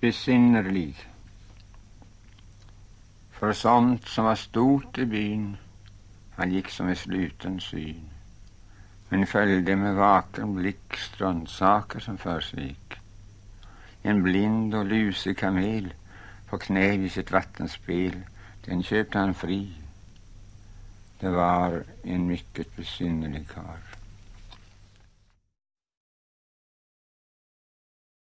besynnerlig. För sånt som var stort i byn, han gick som i sluten syn, men följde med vaken blick struntsaker som försiggick. En blind och lusig kamel på knä vid sitt vattenspel, den köpte han fri. Det var en mycket besynnerlig karl.